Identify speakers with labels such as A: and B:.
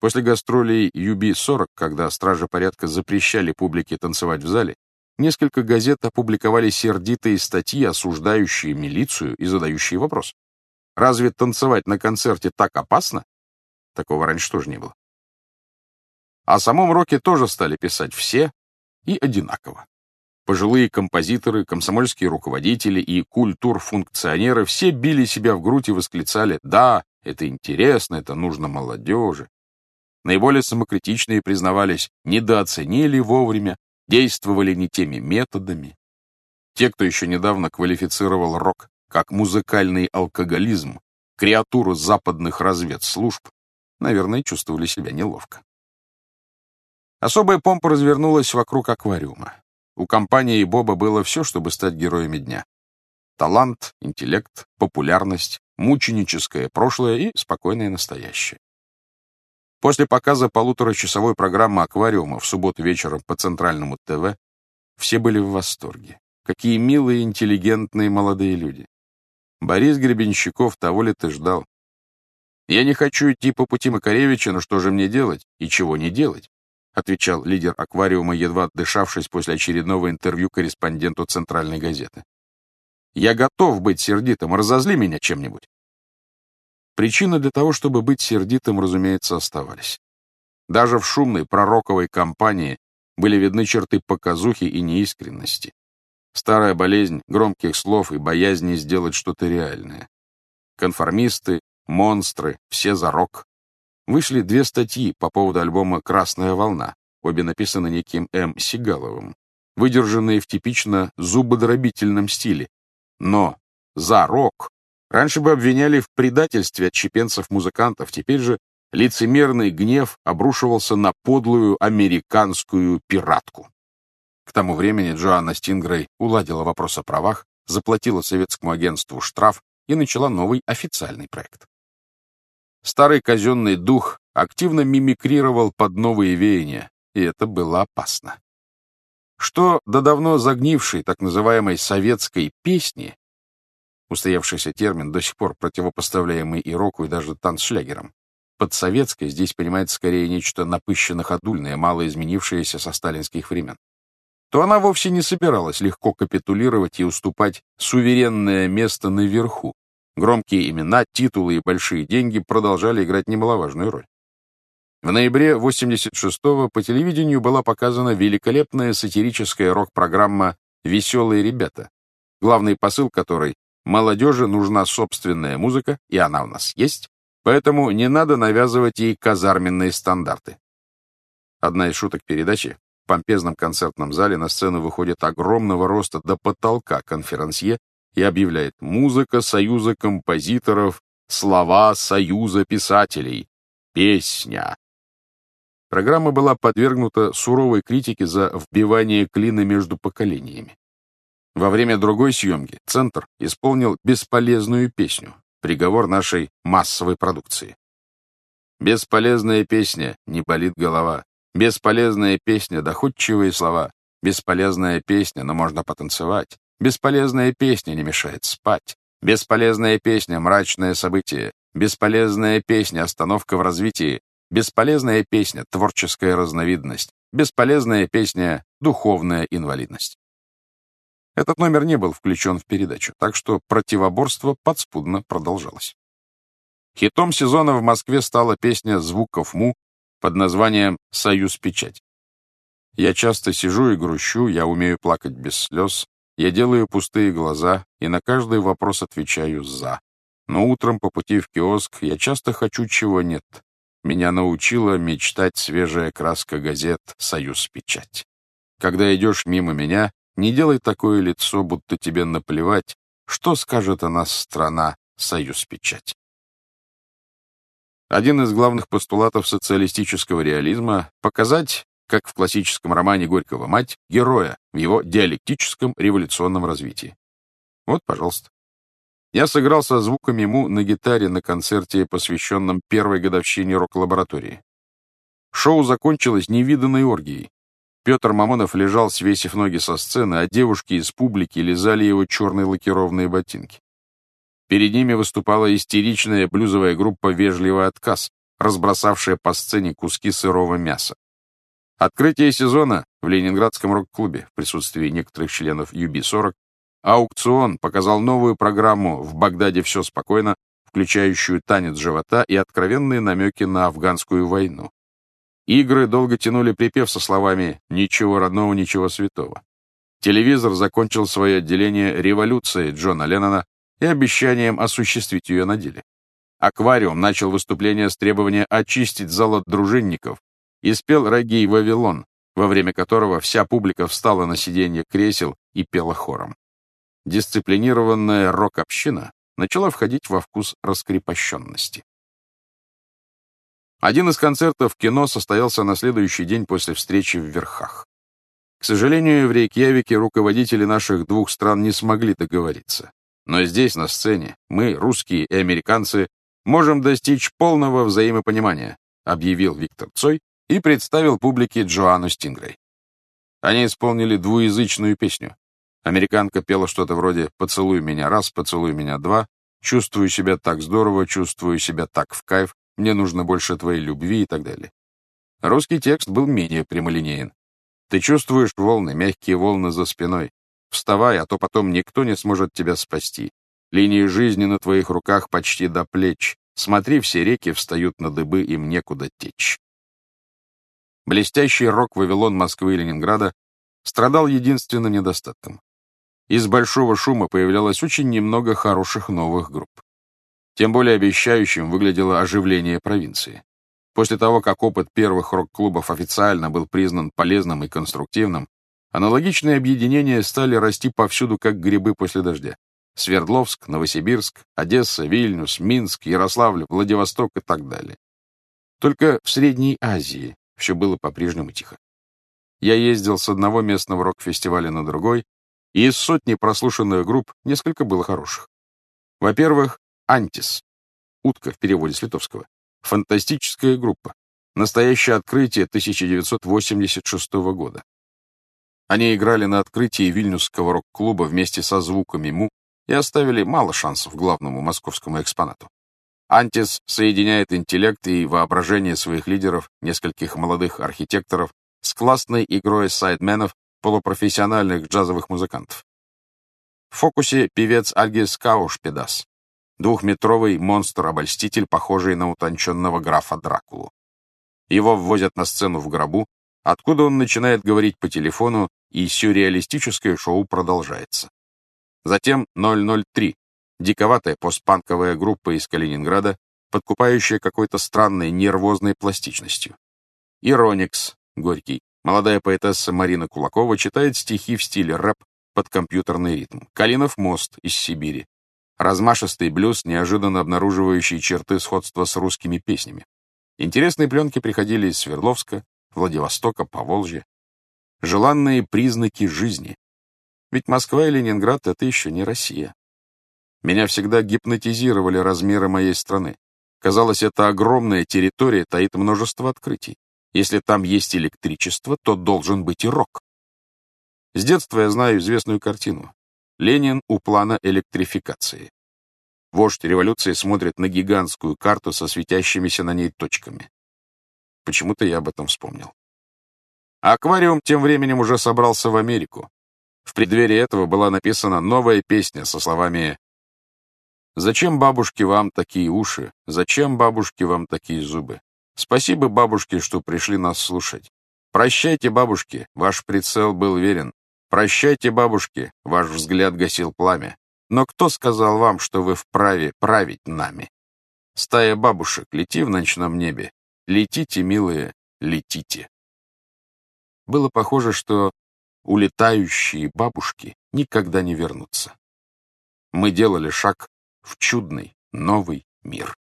A: После гастролей UB-40, когда стражи порядка запрещали публике танцевать в зале, несколько газет опубликовали сердитые статьи, осуждающие милицию и задающие вопрос. Разве танцевать на концерте так опасно? Такого раньше тоже не было. О самом роке тоже стали писать все и одинаково. Пожилые композиторы, комсомольские руководители и культурфункционеры все били себя в грудь и восклицали «Да, это интересно, это нужно молодежи». Наиболее самокритичные признавались, недооценили вовремя, действовали не теми методами. Те, кто еще недавно квалифицировал рок как музыкальный алкоголизм, креатуру западных разведслужб, наверное, чувствовали себя неловко. Особая помпа развернулась вокруг аквариума. У компании Боба было все, чтобы стать героями дня. Талант, интеллект, популярность, мученическое прошлое и спокойное настоящее. После показа полуторачасовой программы «Аквариума» в субботу вечером по Центральному ТВ все были в восторге. Какие милые, интеллигентные молодые люди. Борис Гребенщиков того ли ты ждал. Я не хочу идти по пути Макаревича, но что же мне делать и чего не делать? отвечал лидер аквариума, едва отдышавшись после очередного интервью корреспонденту Центральной газеты. «Я готов быть сердитым, разозли меня чем-нибудь». Причины для того, чтобы быть сердитым, разумеется, оставались. Даже в шумной пророковой кампании были видны черты показухи и неискренности. Старая болезнь громких слов и боязни сделать что-то реальное. Конформисты, монстры, все за рок, Вышли две статьи по поводу альбома «Красная волна», обе написаны неким М. Сигаловым, выдержанные в типично зубодробительном стиле. Но за рок раньше бы обвиняли в предательстве отщепенцев-музыкантов, теперь же лицемерный гнев обрушивался на подлую американскую пиратку. К тому времени Джоанна Стингрей уладила вопрос о правах, заплатила советскому агентству штраф и начала новый официальный проект. Старый казенный дух активно мимикрировал под новые веяния, и это было опасно. Что до давно загнившей так называемой советской песни, устоявшийся термин, до сих пор противопоставляемый и року, и даже танцшлягерам, под советской здесь понимается скорее нечто напыщенно-ходульное, мало изменившееся со сталинских времен, то она вовсе не собиралась легко капитулировать и уступать суверенное место наверху, Громкие имена, титулы и большие деньги продолжали играть немаловажную роль. В ноябре 86-го по телевидению была показана великолепная сатирическая рок-программа «Веселые ребята», главный посыл которой «Молодежи нужна собственная музыка, и она у нас есть, поэтому не надо навязывать ей казарменные стандарты». Одна из шуток передачи в помпезном концертном зале на сцену выходит огромного роста до потолка конферансье и объявляет «Музыка Союза композиторов, слова Союза писателей, песня». Программа была подвергнута суровой критике за вбивание клина между поколениями. Во время другой съемки Центр исполнил бесполезную песню, приговор нашей массовой продукции. Бесполезная песня, не болит голова. Бесполезная песня, доходчивые слова. Бесполезная песня, но можно потанцевать. Бесполезная песня не мешает спать. Бесполезная песня — мрачное событие. Бесполезная песня — остановка в развитии. Бесполезная песня — творческая разновидность. Бесполезная песня — духовная инвалидность. Этот номер не был включен в передачу, так что противоборство подспудно продолжалось. Хитом сезона в Москве стала песня «Звуков Му» под названием «Союз печать». Я часто сижу и грущу, я умею плакать без слез, я делаю пустые глаза и на каждый вопрос отвечаю «за». Но утром по пути в киоск я часто хочу чего нет. Меня научила мечтать свежая краска газет «Союз Печать». Когда идешь мимо меня, не делай такое лицо, будто тебе наплевать, что скажет о нас страна «Союз Печать». Один из главных постулатов социалистического реализма — показать как в классическом романе Горького «Мать», героя в его диалектическом революционном развитии. Вот, пожалуйста. Я сыграл со звуками ему на гитаре на концерте, посвященном первой годовщине рок-лаборатории. Шоу закончилось невиданной оргией. Петр Мамонов лежал, свесив ноги со сцены, а девушки из публики лизали его черные лакированные ботинки. Перед ними выступала истеричная блюзовая группа «Вежливый отказ», разбросавшая по сцене куски сырого мяса. Открытие сезона в Ленинградском рок-клубе в присутствии некоторых членов UB-40, аукцион показал новую программу «В Багдаде все спокойно», включающую танец живота и откровенные намеки на афганскую войну. Игры долго тянули припев со словами «Ничего родного, ничего святого». Телевизор закончил свое отделение революцией Джона Леннона и обещанием осуществить ее на деле. Аквариум начал выступление с требования очистить зал от дружинников и спел «Рагей Вавилон», во время которого вся публика встала на сиденье кресел и пела хором. Дисциплинированная рок-община начала входить во вкус раскрепощенности. Один из концертов кино состоялся на следующий день после встречи в Верхах. К сожалению, в Рейкьявике руководители наших двух стран не смогли договориться. Но здесь, на сцене, мы, русские и американцы, можем достичь полного взаимопонимания, объявил Виктор Цой и представил публике Джоанну Стингрей. Они исполнили двуязычную песню. Американка пела что-то вроде «Поцелуй меня раз, поцелуй меня два», «Чувствую себя так здорово, чувствую себя так в кайф», мне нужно больше твоей любви и так далее. Русский текст был менее прямолинеен. Ты чувствуешь волны, мягкие волны за спиной. Вставай, а то потом никто не сможет тебя спасти. Линии жизни на твоих руках почти до плеч. Смотри, все реки встают на дыбы, им некуда течь. Блестящий рок Вавилон Москвы и Ленинграда страдал единственным недостатком. Из большого шума появлялось очень немного хороших новых групп. Тем более обещающим выглядело оживление провинции. После того, как опыт первых рок-клубов официально был признан полезным и конструктивным, аналогичные объединения стали расти повсюду, как грибы после дождя. Свердловск, Новосибирск, Одесса, Вильнюс, Минск, Ярославль, Владивосток и так далее. Только в Средней Азии все было по-прежнему тихо. Я ездил с одного местного рок-фестиваля на другой, и из сотни прослушанных групп несколько было хороших. Во-первых, Антис. Утка в переводе с литовского. Фантастическая группа. Настоящее открытие 1986 года. Они играли на открытии Вильнюсского рок-клуба вместе со звуками Му и оставили мало шансов главному московскому экспонату. Антис соединяет интеллект и воображение своих лидеров, нескольких молодых архитекторов, с классной игрой сайдменов, полупрофессиональных джазовых музыкантов. В фокусе певец Альгис Каушпедас, Двухметровый монстр-обольститель, похожий на утонченного графа Дракулу. Его ввозят на сцену в гробу, откуда он начинает говорить по телефону, и сюрреалистическое шоу продолжается. Затем 003, диковатая постпанковая группа из Калининграда, подкупающая какой-то странной нервозной пластичностью. Ироникс, Горький, молодая поэтесса Марина Кулакова читает стихи в стиле рэп под компьютерный ритм. Калинов мост из Сибири, Размашистый блюз, неожиданно обнаруживающий черты сходства с русскими песнями. Интересные пленки приходили из Свердловска, Владивостока, Поволжья. Желанные признаки жизни. Ведь Москва и Ленинград — это еще не Россия. Меня всегда гипнотизировали размеры моей страны. Казалось, эта огромная территория таит множество открытий. Если там есть электричество, то должен быть и рок. С детства я знаю известную картину. Ленин у плана электрификации. Вождь революции смотрит на гигантскую карту со светящимися на ней точками. Почему-то я об этом вспомнил. аквариум тем временем уже собрался в Америку. В преддверии этого была написана новая песня со словами «Зачем, бабушке, вам такие уши? Зачем, бабушке, вам такие зубы? Спасибо, бабушке, что пришли нас слушать. Прощайте, бабушки, ваш прицел был верен. Прощайте, бабушки, ваш взгляд гасил пламя. Но кто сказал вам, что вы вправе править нами? Стая бабушек, лети в ночном небе. Летите, милые, летите. Было похоже, что улетающие бабушки никогда не вернутся. Мы делали шаг в чудный новый мир.